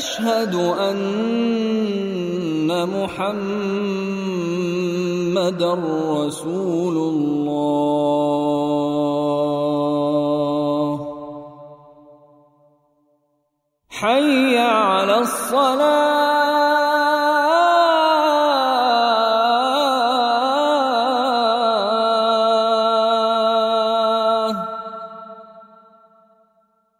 أشهد أن محمدا رسول الله. حي على الصلاة.